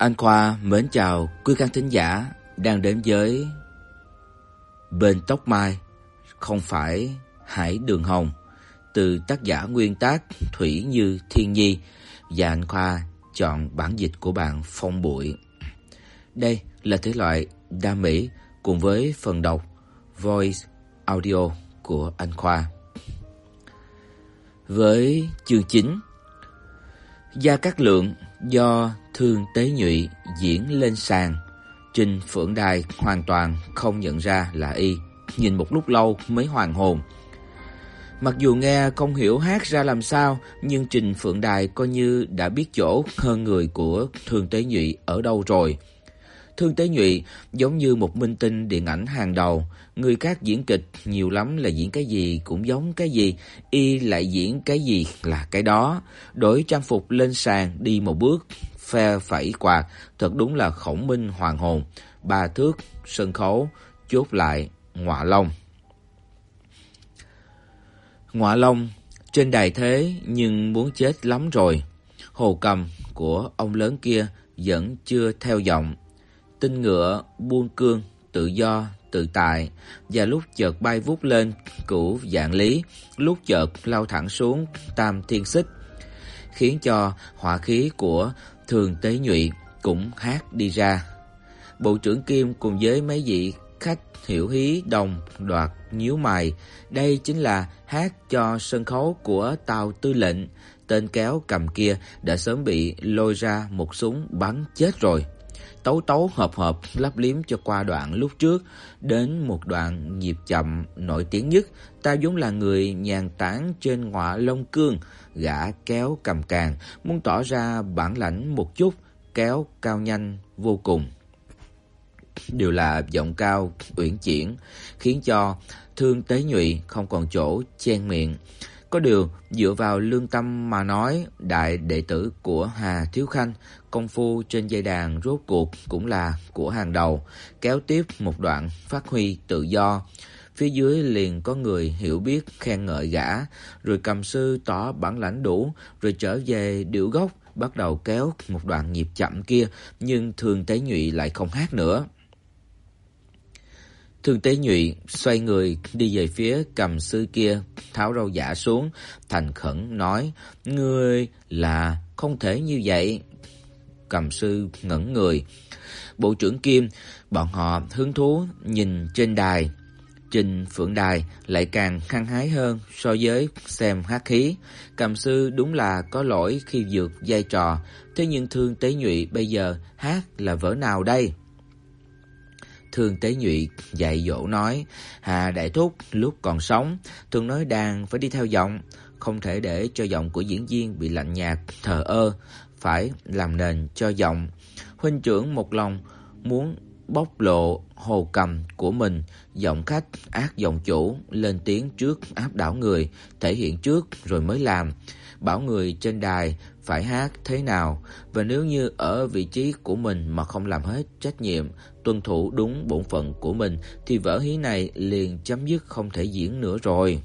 Anh Khoa mến chào quý khán thính giả đang đến với Bên tóc mai, không phải Hải Đường Hồng, từ tác giả nguyên tác Thủy Như Thiên Nhi và anh Khoa chọn bản dịch của bạn Phong Bụi. Đây là thể loại đa mỹ cùng với phần đọc voice audio của anh Khoa. Với chương chính, Gia Cát Lượng do Thương Tế Nhụy diễn lên sàn, Trình Phượng Đài hoàn toàn không nhận ra là y, nhìn một lúc lâu mới hoàn hồn. Mặc dù nghe không hiểu hát ra làm sao, nhưng Trình Phượng Đài coi như đã biết chỗ hơn người của Thương Tế Nhụy ở đâu rồi. Thương Tế Nhụy giống như một minh tinh điện ảnh hàng đầu, người khác diễn kịch nhiều lắm là diễn cái gì cũng giống cái gì, y lại diễn cái gì là cái đó. Đổi trang phục lên sàn đi một bước, phe phẩy quạt, thật đúng là khổng minh hoàng hồn, ba thước sân khấu chốt lại ngọa long. Ngọa long trên đài thế nhưng muốn chết lắm rồi. Hồ cầm của ông lớn kia vẫn chưa theo giọng tinh ngựa buông cương tự do tự tại và lúc chợt bay vút lên cửu dạng lý, lúc chợt lao thẳng xuống tam thiên xích, khiến cho hỏa khí của Thường Tế Nhụy cũng hát đi ra. Bộ trưởng Kim cùng với mấy vị khách hiểu hí đồng đoạt nhíu mày, đây chính là hát cho sân khấu của Tào Tư lệnh, tên kéo cầm kia đã sớm bị lôi ra một súng bắn chết rồi tấu tấu hợp hợp lắp liếm cho qua đoạn lúc trước đến một đoạn nhịp chậm nổi tiếng nhất, ta vốn là người nhàn tản trên ngọa long cương, gã kéo cầm càng, muốn tỏ ra bản lãnh một chút, kéo cao nhanh vô cùng. Đều là giọng cao uyển chuyển, khiến cho Thương Tế Nhụy không còn chỗ chen miệng. Có điều, dựa vào lương tâm mà nói, đại đệ tử của Hà Thiếu Khanh, công phu trên dây đàn rốt cuộc cũng là của hàng đầu, kéo tiếp một đoạn phát huy tự do. Phía dưới liền có người hiểu biết khen ngợi gã, rồi cầm sư tỏ bản lãnh đủ, rồi trở về điệu gốc, bắt đầu kéo một đoạn nhịp chậm kia, nhưng Thường Tế Nhụy lại không hát nữa. Thương Tế Nhụy xoay người đi về phía cầm sư kia, tháo râu giả xuống, thành khẩn nói: "Ngươi là không thể như vậy." Cầm sư ngẩn người. Bộ trưởng Kim, bọn họ hứng thú nhìn trên đài. Trình Phượng Đài lại càng khăng hái hơn so với xem hát khí. Cầm sư đúng là có lỗi khi vượt vai trò, thế nhưng Thương Tế Nhụy bây giờ hát là vở nào đây? Thương Tế Nhụy dạy dỗ nói, Hà Đại Thúc lúc còn sống thường nói đàn phải đi theo giọng, không thể để cho giọng của diễn viên bị lạnh nhạt, thờ ơ, phải làm nền cho giọng. Huynh trưởng một lòng muốn bóc lộ hồ cầm của mình, giọng khách ác giọng chủ lên tiếng trước áp đảo người, thể hiện trước rồi mới làm, bảo người trên đài phải hát thế nào? Và nếu như ở vị trí của mình mà không làm hết trách nhiệm, tuân thủ đúng bổn phận của mình thì vở hí này liền chấm dứt không thể diễn nữa rồi.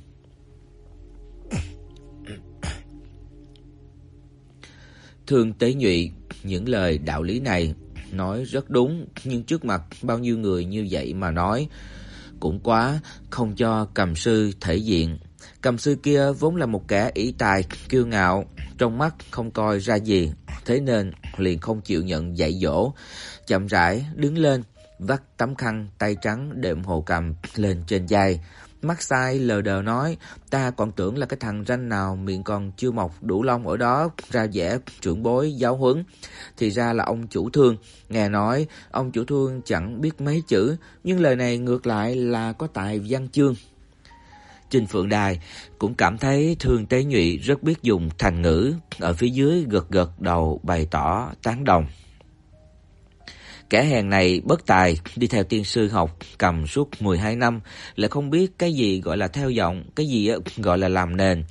Thương Tế Nhụy, những lời đạo lý này nói rất đúng, nhưng trước mặt bao nhiêu người như vậy mà nói cũng quá không cho cầm sư thể diện. Cầm sư kia vốn là một kẻ ỷ tài, kiêu ngạo, trong mắt không coi ra gì, thế nên liền không chịu nhận dạy dỗ, chậm rãi đứng lên, vắt tấm khăn tay trắng đệm hồ cầm lên trên vai. Mắt sai lờ đờ nói, ta còn tưởng là cái thằng ranh nào miệng còn chưa mọc đủ lông ở đó ra vẻ trưởng bối giáo huấn, thì ra là ông chủ thương. Nghe nói ông chủ thương chẳng biết mấy chữ, nhưng lời này ngược lại là có tài văn chương. Trình Phượng Đài cũng cảm thấy Thương Tế Nhụy rất biết dùng thành ngữ, ở phía dưới gật gật đầu bày tỏ tán đồng. Kẻ hèn này bất tài, đi theo tiên sư học cầm suốt 12 năm, lại không biết cái gì gọi là theo giọng, cái gì gọi là làm nền.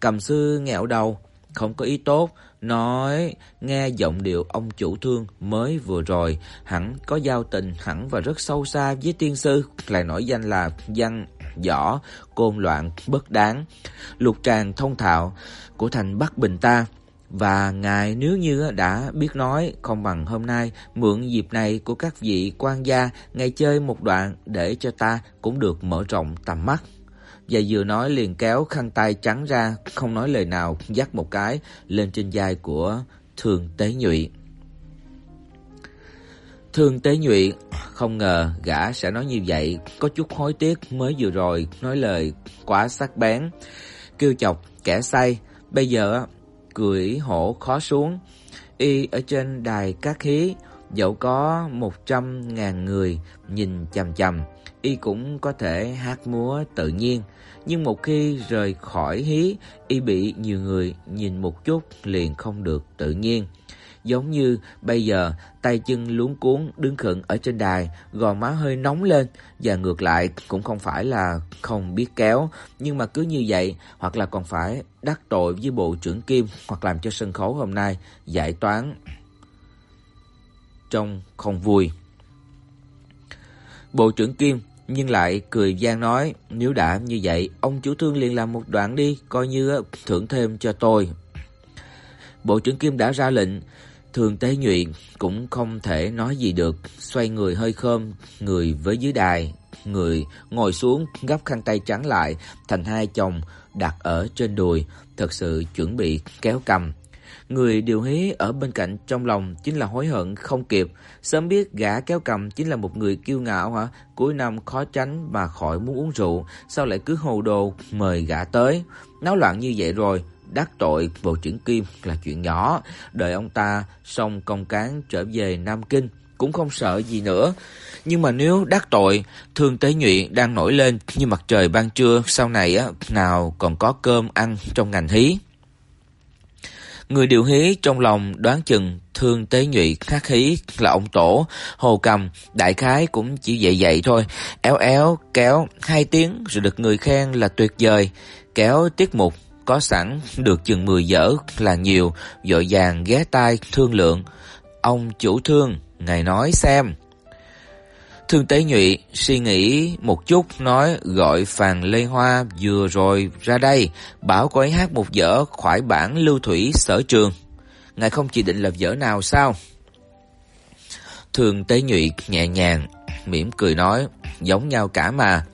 Cầm sư nghẹo đầu, không có ý tốt, nói nghe giọng điệu ông chủ thương mới vừa rồi, hẳn có giao tình hẳn và rất sâu xa với tiên sư, lại nổi danh là văn võ, côn loạn bất đáng. Lục tràng thông thạo của thành Bắc Bình ta và ngài nếu như đã biết nói không bằng hôm nay mượn dịp này của các vị quan gia ngài chơi một đoạn để cho ta cũng được mở rộng tầm mắt. Và vừa nói liền kéo khăn tay trắng ra, không nói lời nào, dắt một cái lên trên vai của Thường Tế Nhụy. Thường Tế Nhụy không ngờ gã sẽ nói như vậy, có chút hối tiếc mới vừa rồi nói lời quá sắc bén, kêu chọc kẻ say, bây giờ cưỡi hổ khó xuống. Y ở trên đài cát khí, dẫu có một trăm ngàn người nhìn chằm chằm, y cũng có thể hát múa tự nhiên, nhưng một khi rời khỏi hí, y bị nhiều người nhìn một chút liền không được tự nhiên giống như bây giờ tay chân luống cuống đứng khựng ở trên đài, gò má hơi nóng lên và ngược lại cũng không phải là không biết kéo, nhưng mà cứ như vậy hoặc là còn phải đắc tội với bộ trưởng Kim hoặc làm cho sân khấu hôm nay giải toán trông không vui. Bộ trưởng Kim nhưng lại cười gian nói, nếu đã như vậy, ông chủ thương liền làm một đoạn đi, coi như thưởng thêm cho tôi. Bộ trưởng Kim đã ra lệnh, Thường Tế Nhụy cũng không thể nói gì được, xoay người hơi khom người với dưới đài, người ngồi xuống gấp khăn tay trắng lại thành hai chồng đặt ở trên đùi, thật sự chuẩn bị kéo cầm. Người điều hí ở bên cạnh trong lòng chính là hối hận không kịp, sớm biết gã kéo cầm chính là một người kiêu ngạo hả? Cuối năm khó tránh mà khỏi muốn uống rượu, sao lại cứ hồ đồ mời gã tới? Náo loạn như vậy rồi, đắc tội Bộ chuyển Kim là chuyện nhỏ, đợi ông ta xong công cán trở về Nam Kinh cũng không sợ gì nữa. Nhưng mà nếu đắc tội, Thương Tế Nhụy đang nổi lên như mặt trời ban trưa, sau này á nào còn có cơm ăn trong ngành hí. Người điều hí trong lòng đoán chừng Thương Tế Nhụy khác hí là ông tổ, Hồ Cầm đại khái cũng chỉ vậy vậy thôi, éo éo kéo hai tiếng rồi được người khen là tuyệt vời, kéo tiết mục có sẵn được chừng 10 dở là nhiều, vội vàng ghé tai thương lượng. Ông chủ thương, ngài nói xem. Thương Tế Nhụy suy nghĩ một chút nói gọi Phàn Lê Hoa vừa rồi ra đây, bảo cô ấy hát một vở khoải bản lưu thủy sở trường. Ngài không chỉ định là vở nào sao? Thương Tế Nhụy nhẹ nhàng mỉm cười nói, giống nhau cả mà.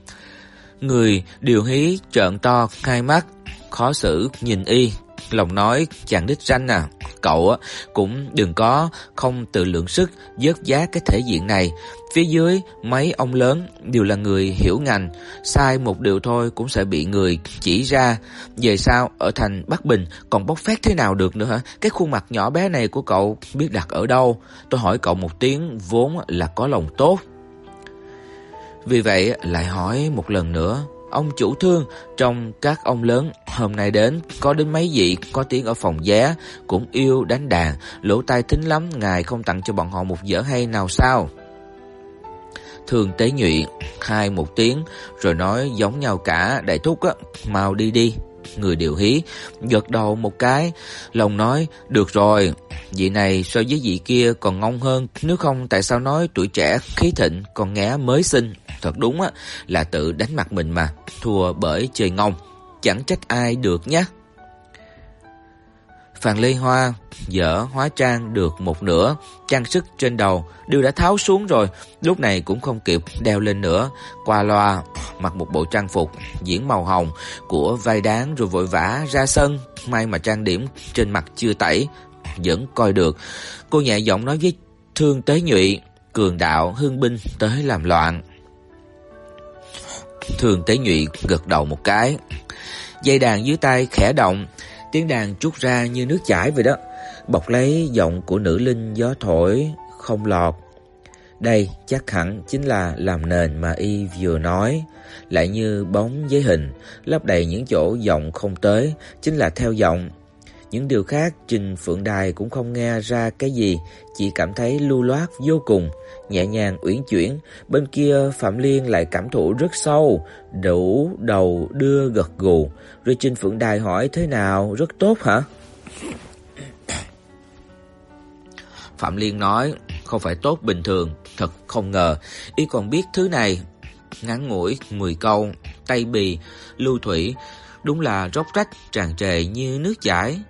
Người điều hí trợn to hai mắt, khó xử nhìn y, lòng nói chàng đích ranh à, cậu á cũng đừng có không tự lượng sức vớt giá cái thể diện này. Phía dưới mấy ông lớn đều là người hiểu ngành, sai một điều thôi cũng sẽ bị người chỉ ra. Về sau ở thành Bắc Bình còn bốc phét thế nào được nữa hả? Cái khuôn mặt nhỏ bé này của cậu biết đặt ở đâu? Tôi hỏi cậu một tiếng vốn là có lòng tốt. Vì vậy lại hỏi một lần nữa, Ông chủ thương trong các ông lớn hôm nay đến có đến mấy vị có tiếng ở phòng giá cũng yêu đánh đàn, lỗ tai thính lắm, ngài không tặng cho bọn họ một vở hay nào sao? Thường Tế Nhụy khai một tiếng rồi nói giống nhau cả, đại thúc á, mau đi đi. Người điều hí gật đầu một cái, lòng nói được rồi, vị này so với vị kia còn ngông hơn, nếu không tại sao nói tuổi trẻ khí thịnh còn ngé mới sinh? Thật đúng á là tự đánh mặt mình mà, thua bởi chơi ngông, chẳng trách ai được nhé. Phàn Lê Hoa dở hóa trang được một nửa, trang sức trên đầu đều đã tháo xuống rồi, lúc này cũng không kịp đeo lên nữa, qua loa mặc một bộ trang phục diễn màu hồng của vai đáng rồi vội vã ra sân, may mà trang điểm trên mặt chưa tẩy, vẫn coi được. Cô nhẹ giọng nói với Thương Tế Nhụy, cường đạo hương binh tới làm loạn. Thường Tế Nhụy gật đầu một cái. Dây đàn dưới tay khẽ động, tiếng đàn trút ra như nước chảy vậy đó, bọc lấy giọng của nữ linh gió thổi không lọt. Đây chắc hẳn chính là làm nền mà y vừa nói, lại như bóng giấy hình, lấp đầy những chỗ giọng không tới, chính là theo giọng. Những điều khác Trình Phượng Đài cũng không nghe ra cái gì, chỉ cảm thấy lưu loát vô cùng, nhẹ nhàng uyển chuyển. Bên kia Phạm Liên lại cảm thụ rất sâu, đủ đầu đưa gật gù. Rồi Trình Phượng Đài hỏi thế nào, rất tốt hả? Phạm Liên nói, không phải tốt bình thường, thật không ngờ, y còn biết thứ này. Ngắn ngủi 10 câu, tay bì, lưu thủy, đúng là róc rách tràn trề như nước chảy.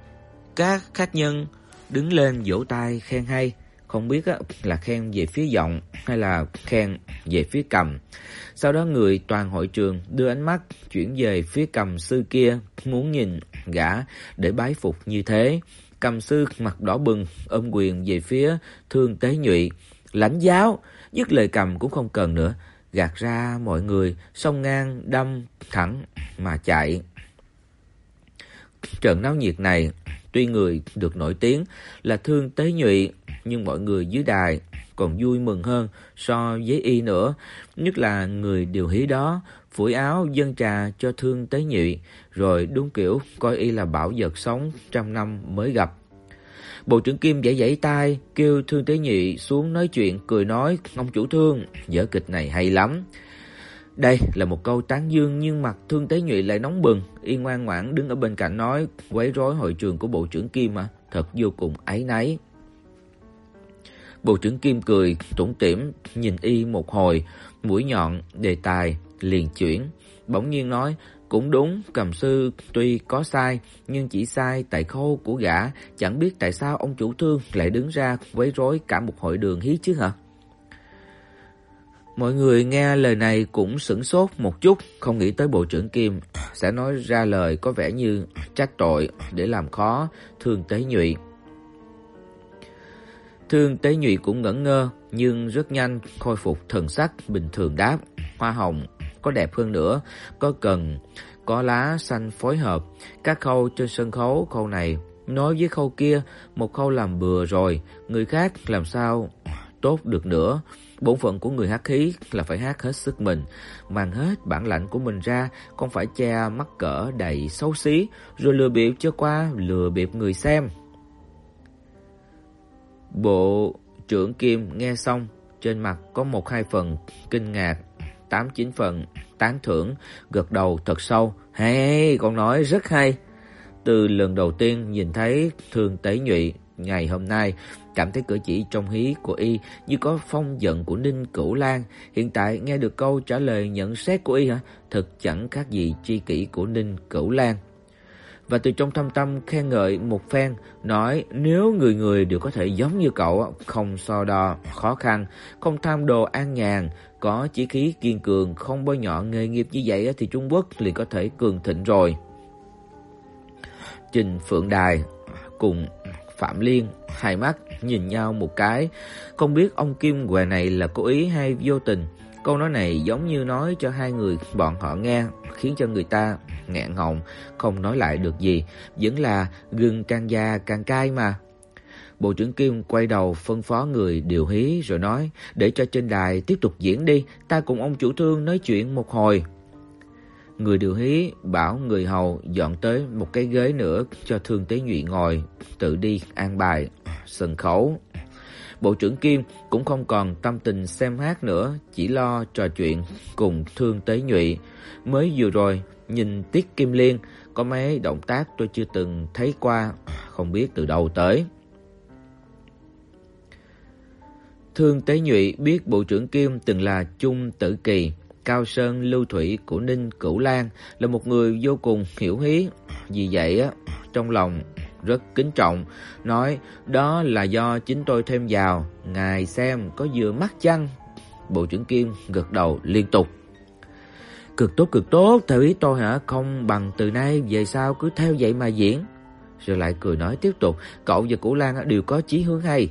Các khách nhân đứng lên vỗ tay khen hay, không biết là khen về phía giọng hay là khen về phía cầm. Sau đó người toàn hội trường đưa ánh mắt chuyển về phía cầm sư kia, muốn nhìn gã để bái phục như thế. Cầm sư mặt đỏ bừng, ôm quyền về phía Thương Tế Nhụy, lãnh giáo, dứt lời cầm cũng không cần nữa, gạt ra mọi người, song ngang đâm thẳng mà chạy. Trận náo nhiệt này, tuy người được nổi tiếng là Thương Tế Nhụy, nhưng mọi người dưới đài còn vui mừng hơn so với y nữa, nhất là người điều hí đó phủi áo dân trà cho Thương Tế Nhụy, rồi đúng kiểu coi y là bảo vật sống trăm năm mới gặp. Bộ trưởng Kim giãy giãy tay, kêu Thương Tế Nhị xuống nói chuyện, cười nói: "Ông chủ Thương, vở kịch này hay lắm." Đây là một câu tán dương nhưng mặt Thương Tế Nhụy lại nóng bừng, y ngoan ngoãn đứng ở bên cạnh nói: "Quấy rối hội trường của bộ trưởng Kim mà, thật vô cùng áy náy." Bộ trưởng Kim cười tủm tỉm nhìn y một hồi, mũi nhọn đề tài liền chuyển, bỗng nhiên nói: cũng đúng, cầm sư tuy có sai, nhưng chỉ sai tại khâu của gã, chẳng biết tại sao ông chủ thương lại đứng ra quấy rối cả một hội đường hí chứ hả? Mọi người nghe lời này cũng sửng sốt một chút, không nghĩ tới bộ trưởng Kim sẽ nói ra lời có vẻ như trách tội để làm khó Thương Tế Nhụy. Thương Tế Nhụy cũng ngẩn ngơ nhưng rất nhanh khôi phục thần sắc bình thường đáp: "Hoa hồng có đẹp hơn nữa, có cần có lá xanh phối hợp, các khâu trên sân khấu khâu này nói với khâu kia, một khâu làm bừa rồi, người khác làm sao tốt được nữa. Bổn phận của người hát khí là phải hát hết sức mình, mang hết bản lãnh của mình ra, không phải che mắc cỡ đầy xấu xí rồi lừa bịp cho qua lừa bịp người xem. Bộ trưởng Kim nghe xong, trên mặt có một hai phần kinh ngạc, tám chín phần tán thưởng, gật đầu thật sâu, "Hay, con nói rất hay." Từ lần đầu tiên nhìn thấy Thương Tế Nhụy ngày hôm nay, cảm thấy cử chỉ trong hí của y như có phong giận của Ninh Cửu Lan, hiện tại nghe được câu trả lời nhận xét của y hả, thật chẳng khác gì chi kỷ của Ninh Cửu Lan. Và từ trong thâm tâm khen ngợi một phen, nói nếu người người đều có thể giống như cậu, không so đo khó khăn, không tham đồ an nhàn, có chí khí kiên cường, không bôi nhọ nghề nghiệp như vậy thì Trung Quốc liền có thể cường thịnh rồi. Trình Phượng Đài cùng Phạm Liên hai mắt nhìn nhau một cái, không biết ông Kim què này là cố ý hay vô tình. Câu nói này giống như nói cho hai người bọn họ nghe, khiến cho người ta nghẹn họng, không nói lại được gì, vẫn là gừng càng già càng cay mà. Bộ trưởng Kim quay đầu phân phó người điều hí rồi nói, để cho trên đài tiếp tục diễn đi, ta cùng ông chủ thương nói chuyện một hồi. Người điều hí bảo người hầu dọn tới một cái ghế nữa cho Thương Tế Nhụy ngồi, tự đi an bài sân khấu. Bộ trưởng Kim cũng không còn tâm tình xem hát nữa, chỉ lo trò chuyện cùng Thương Tế Nhụy. Mới vừa rồi nhìn Tiết Kim Liên có mấy động tác tôi chưa từng thấy qua, không biết từ đâu tới. Thương Tế Nhụy biết Bộ trưởng Kim từng là Trung Tử Kỳ, Cao Sơn Lưu Thủy của Ninh Cửu Lan, là một người vô cùng hiểu hí. Vì vậy á, trong lòng rất kính trọng, nói đó là do chính tôi thêm vào, ngài xem có vừa mắt chăng? Bộ trưởng Kim gật đầu liên tục. Cực tốt cực tốt, theo ý tôi hả, không bằng từ nay về sau cứ theo vậy mà diễn. Rồi lại cười nói tiếp tục, cậu và Cửu Lan đều có chí hướng hay,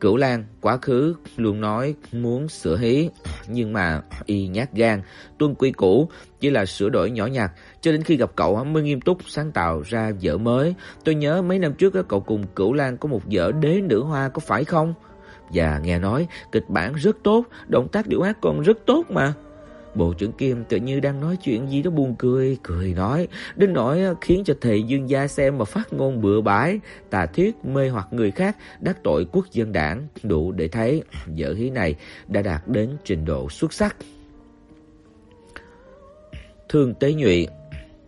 Cửu Lan quá khứ luôn nói muốn sửa hí, nhưng mà y nhát gan, tuân quy cũ chỉ là sửa đổi nhỏ nhặt, cho đến khi gặp cậu mới nghiêm túc sáng tạo ra vở mới. Tôi nhớ mấy năm trước cậu cùng Cửu Lan có một vở Đế nữ hoa có phải không? Và nghe nói kịch bản rất tốt, động tác điệu hát còn rất tốt mà. Bộ trưởng Kim tự như đang nói chuyện gì đó buồn cười, cười nói, đến nỗi khiến cho thầy Dương gia xem mà phát ngôn bừa bãi, tà thuyết mê hoặc người khác, đắc tội quốc dân đảng, đủ để thấy dở hí này đã đạt đến trình độ xuất sắc. Thương Tế Nhụy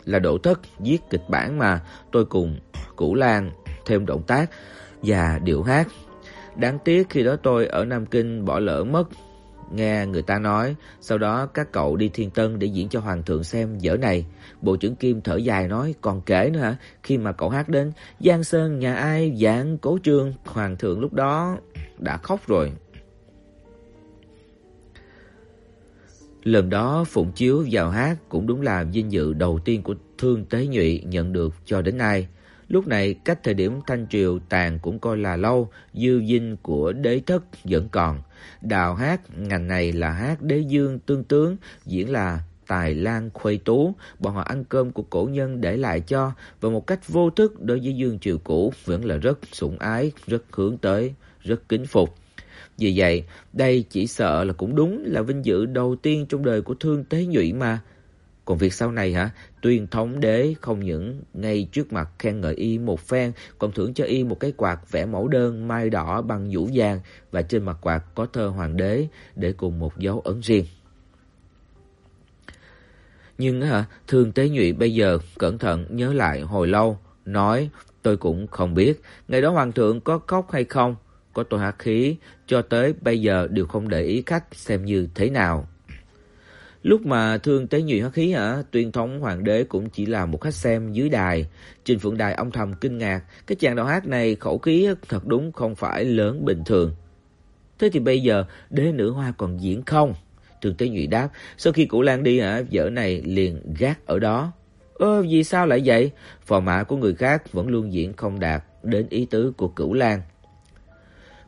là độ Thất viết kịch bản mà tôi cùng Cửu Lan thêm động tác và điệu hát. Đáng tiếc khi đó tôi ở Nam Kinh bỏ lỡ mất nghe người ta nói, sau đó các cậu đi Thiên Tân để diễn cho hoàng thượng xem dở này. Bộ trưởng Kim thở dài nói, còn kể nữa hả? Khi mà cậu hát đến Giang Sơn nhà ai dạng cố trương, hoàng thượng lúc đó đã khóc rồi. Lần đó Phụng Chiếu vào hát cũng đúng là vinh dự đầu tiên của Thương Tế Nhụy nhận được cho đến nay. Lúc này cách thời điểm Thanh triều tàn cũng coi là lâu, dư dinh của đế thất vẫn còn. Đào hát ngành này là hát đế dương tương tướng, diễn là tài lan khuê tú, bọn họ ăn cơm của cổ nhân để lại cho và một cách vô thức đối với dương triều cũ vẫn là rất sủng ái, rất hướng tới, rất kính phục. Vì vậy, đây chỉ sợ là cũng đúng là vinh dự đầu tiên trong đời của Thương Tế Nhụy mà. Còn việc sau này hả? Tuyên thống đế không những ngay trước mặt khen ngợi y một phen, còn thưởng cho y một cái quạt vẽ mẫu đơn mai đỏ bằng nhũ vàng và trên mặt quạt có thơ hoàng đế để cùng một dấu ấn riêng. Nhưng hả, Thương Tế Nhụy bây giờ cẩn thận nhớ lại hồi lâu, nói tôi cũng không biết ngày đó hoàng thượng có khóc hay không, có tôi hát khí, cho tới bây giờ đều không để ý khách xem như thế nào. Lúc mà Thương Tế Nhụy hát khí hả, tuyên thống hoàng đế cũng chỉ là một khách xem dưới đài. Trình Phượng Đài ông thầm kinh ngạc, cái chàng đạo hát này khẩu khí thật đúng không phải lớn bình thường. Thế thì bây giờ đế nữ hoa còn diễn không? Thương Tế Nhụy đáp, sau khi Cụ Lan đi hả, vở này liền gác ở đó. Ơ vì sao lại vậy? Phò mã của người khác vẫn luôn diễn không đạt đến ý tứ của Cửu Lan.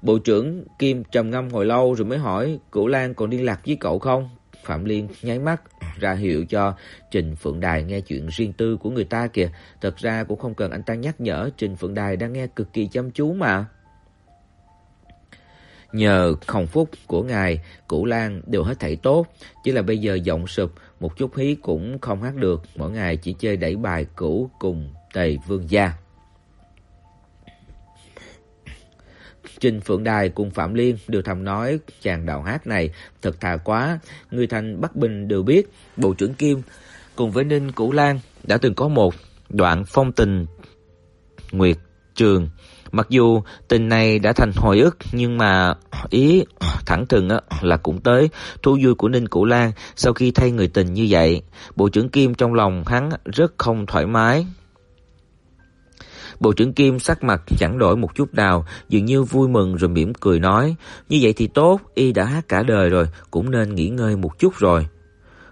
Bộ trưởng Kim trầm ngâm hồi lâu rồi mới hỏi, Cửu Lan còn liên lạc với cậu không? Phạm Liên nháy mắt ra hiệu cho Trình Phượng Đài nghe chuyện riêng tư của người ta kìa. Thật ra cũng không cần anh ta nhắc nhở, Trình Phượng Đài đang nghe cực kỳ chăm chú mà. Nhờ không phúc của ngài, Cửu Lan đều hết thảy tốt, chỉ là bây giờ giọng sụp, một chút hí cũng không hát được, mỗi ngày chỉ chơi đẩy bài cũ cùng Tề Vương gia. Trình Phượng Đài cùng Phạm Liên đều thầm nói chàng đạo hát này thật thà quá, người thành Bắc Bình đều biết, Bộ trưởng Kim cùng với Ninh Cửu Lan đã từng có một đoạn phong tình nguyệt trường. Mặc dù tình này đã thành hồi ức nhưng mà ý thẳng thừng á là cũng tới thú vui của Ninh Cửu Lan sau khi thay người tình như vậy, Bộ trưởng Kim trong lòng hắn rất không thoải mái. Bộ trưởng Kim sắc mặt chẳng đổi một chút nào, dường như vui mừng rồi mỉm cười nói, như vậy thì tốt, y đã hát cả đời rồi, cũng nên nghỉ ngơi một chút rồi.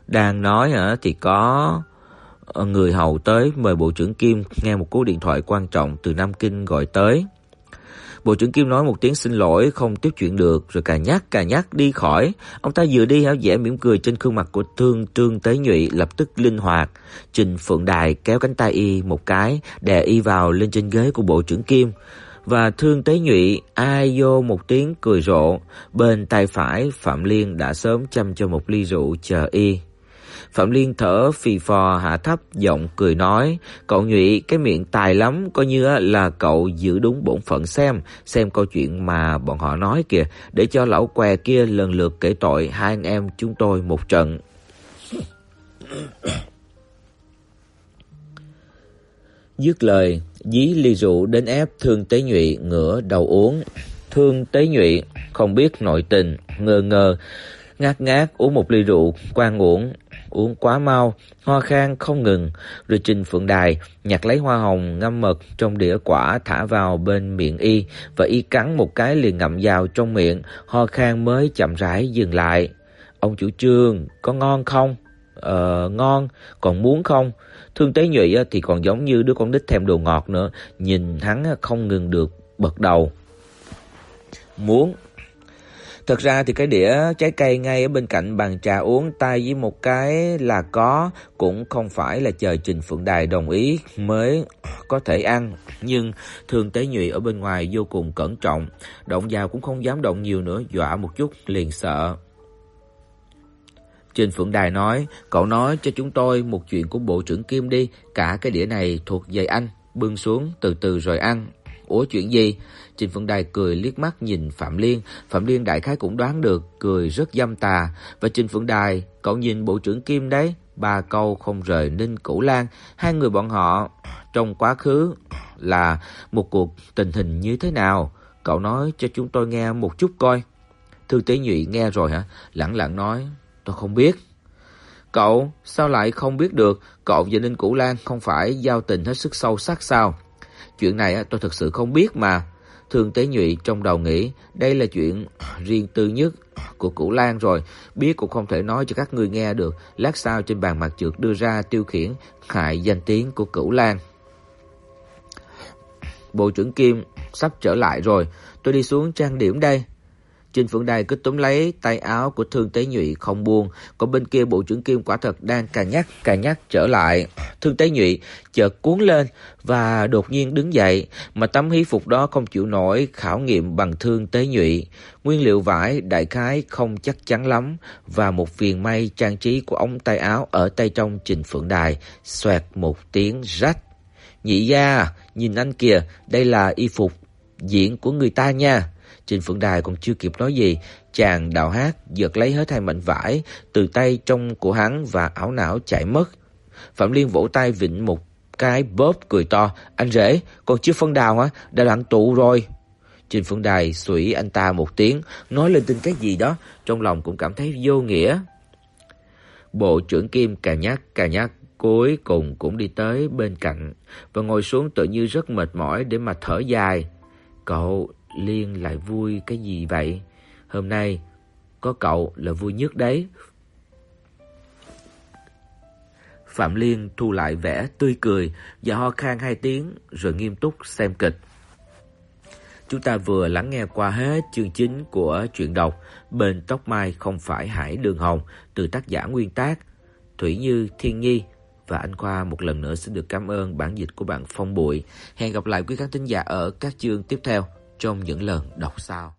Đang nói hả thì có ờ, người hầu tới mời bộ trưởng Kim nghe một cú điện thoại quan trọng từ Nam Kinh gọi tới. Bộ trưởng Kim nói một tiếng xin lỗi không tiếp chuyện được rồi cà nhắc cà nhắc đi khỏi. Ông ta vừa đi hảo vẻ mỉm cười trên khuôn mặt của Thương Trương Tế Nhụy lập tức linh hoạt. Trình Phượng Đài kéo cánh tay y một cái, đè y vào lên trên ghế của bộ trưởng Kim và Thương Tế Nhụy ai vô một tiếng cười rộ, bên tay phải Phạm Liên đã sớm chăm cho một ly rượu chờ y. Phạm Liên thở phì phò hạ thấp giọng cười nói, "Cậu Nhụy, cái miệng tài lắm, coi như là cậu giữ đúng bổn phận xem, xem câu chuyện mà bọn họ nói kìa, để cho lão què kia lần lượt kể tội hai anh em chúng tôi một trận." Dứt lời, dí ly rượu đến ép Thương Tế Nhụy ngửa đầu uống. Thương Tế Nhụy không biết nội tình, ngơ ngơ ngát ngát uống một ly rượu, quan uổng, uống quá mau, ho khan không ngừng, rồi Trình Phượng Đài nhặt lấy hoa hồng ngâm mật trong đĩa quả thả vào bên miệng y và y cắn một cái liền ngậm vào trong miệng, ho khan mới chậm rãi dừng lại. Ông chủ trương, có ngon không? Ờ ngon, còn muốn không? Thương Tế Nhụy thì còn giống như đứa con nít thèm đồ ngọt nữa, nhìn hắn không ngừng được bật đầu. Muốn Thật ra thì cái đĩa trái cây ngay ở bên cạnh bàn trà uống tay với một cái là có, cũng không phải là chờ Trình Phượng Đài đồng ý mới có thể ăn, nhưng Thường Tế Nhụy ở bên ngoài vô cùng cẩn trọng, động vào cũng không dám động nhiều nữa, dọa một chút liền sợ. Trình Phượng Đài nói, cậu nói cho chúng tôi một chuyện của bộ trưởng Kim đi, cả cái đĩa này thuộc về anh, bưng xuống từ từ rồi ăn. Ủa chuyện gì? Trình Phượng Đài cười liếc mắt nhìn Phạm Liên, Phạm Liên đại khái cũng đoán được, cười rất dâm tà. Và Trình Phượng Đài, cậu nhìn bộ trưởng Kim đấy, ba câu không rời Ninh Cửu Lan, hai người bọn họ trong quá khứ là một cuộc tình hình như thế nào? Cậu nói cho chúng tôi nghe một chút coi. Thư Tế Nhụy nghe rồi hả? Lẳng lặng nói, tôi không biết. Cậu sao lại không biết được? Cậu và Ninh Cửu Lan không phải giao tình hết sức sâu sắc sao? Chuyện này tôi thật sự không biết mà thường Tế Nhụy trong đầu nghĩ, đây là chuyện riêng tư nhất của Cửu Lan rồi, biết cũng không thể nói cho các ngươi nghe được, lát sau trên bàn mặt trượt đưa ra tiêu khiển hại danh tiếng của Cửu Lan. Bộ trưởng Kim sắp trở lại rồi, tôi đi xuống trang điểm đây. Trình Phượng Đài cứ túm lấy tay áo của Thương Tế Nhụy không buông, còn bên kia bộ trưởng Kim quả thật đang cà nhắc cà nhắc trở lại. Thương Tế Nhụy chợt cuốn lên và đột nhiên đứng dậy, mà tấm hí phục đó không chịu nổi khảo nghiệm bằng Thương Tế Nhụy. Nguyên liệu vải đại khái không chắc chắn lắm và một viền may trang trí của ống tay áo ở tay trong Trình Phượng Đài xoẹt một tiếng rách. Nhị gia, nhìn anh kìa, đây là y phục diễn của người ta nha. Trình Phượng Đài còn chưa kịp nói gì, chàng đạo hát giật lấy hết hai mảnh vải từ tay trong của hắn và áo não chạy mất. Phạm Liên vỗ tay vịnh một cái bóp cười to, "Anh rể, còn chưa phân đào hả? Đã đoạn tụ rồi." Trình Phượng Đài sủi anh ta một tiếng, nói lên tin cái gì đó, trong lòng cũng cảm thấy vô nghĩa. Bộ trưởng Kim cà nhắc cà nhắc cuối cùng cũng đi tới bên cạnh và ngồi xuống tự như rất mệt mỏi để mà thở dài. Cậu Liên lại vui cái gì vậy? Hôm nay có cậu là vui nhất đấy. Phạm Liên thu lại vẻ tươi cười và ho khan hai tiếng rồi nghiêm túc xem kịch. Chúng ta vừa lắng nghe qua hết chương chính của truyện đọc Bên tóc mai không phải hải đường hồng từ tác giả nguyên tác, Thủy Như, Thiên Nhi và anh Khoa một lần nữa xin được cảm ơn bản dịch của bạn Phong Bụi. Hẹn gặp lại quý khán thính giả ở các chương tiếp theo trong những lần đọc sau.